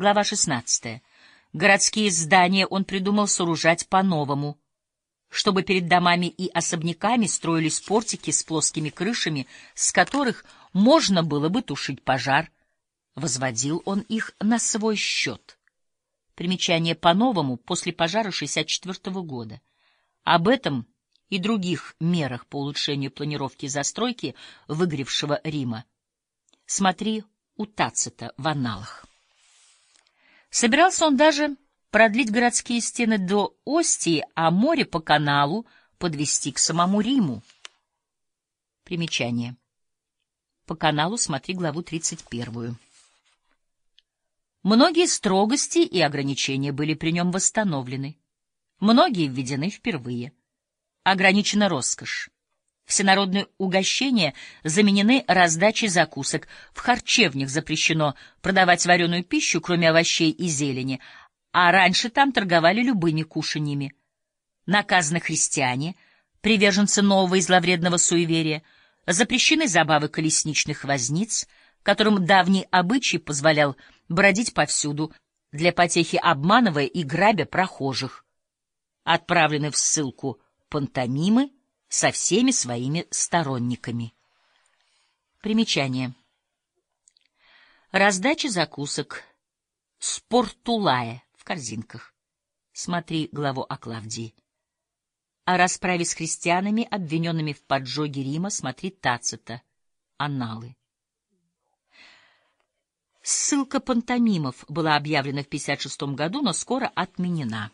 Глава 16. Городские здания он придумал сооружать по-новому, чтобы перед домами и особняками строились портики с плоскими крышами, с которых можно было бы тушить пожар. Возводил он их на свой счет. Примечание по-новому после пожара 64 года. Об этом и других мерах по улучшению планировки застройки выгоревшего Рима. Смотри у Тацита в аналах. Собирался он даже продлить городские стены до Остии, а море по каналу подвести к самому Риму. Примечание. По каналу смотри главу 31. Многие строгости и ограничения были при нем восстановлены. Многие введены впервые. Ограничена роскошь. Всенародные угощения заменены раздачей закусок. В харчевнях запрещено продавать вареную пищу, кроме овощей и зелени, а раньше там торговали любыми кушаньями. Наказаны христиане, приверженцы нового и зловредного суеверия, запрещены забавы колесничных возниц, которым давний обычай позволял бродить повсюду, для потехи обманывая и грабя прохожих. Отправлены в ссылку пантомимы — со всеми своими сторонниками. Примечание. Раздача закусок. Спортулая в корзинках. Смотри главу о Клавдии. О расправе с христианами, обвиненными в поджоге Рима, смотри Тацита. Анналы. Ссылка пантомимов была объявлена в 56 году, но скоро отменена.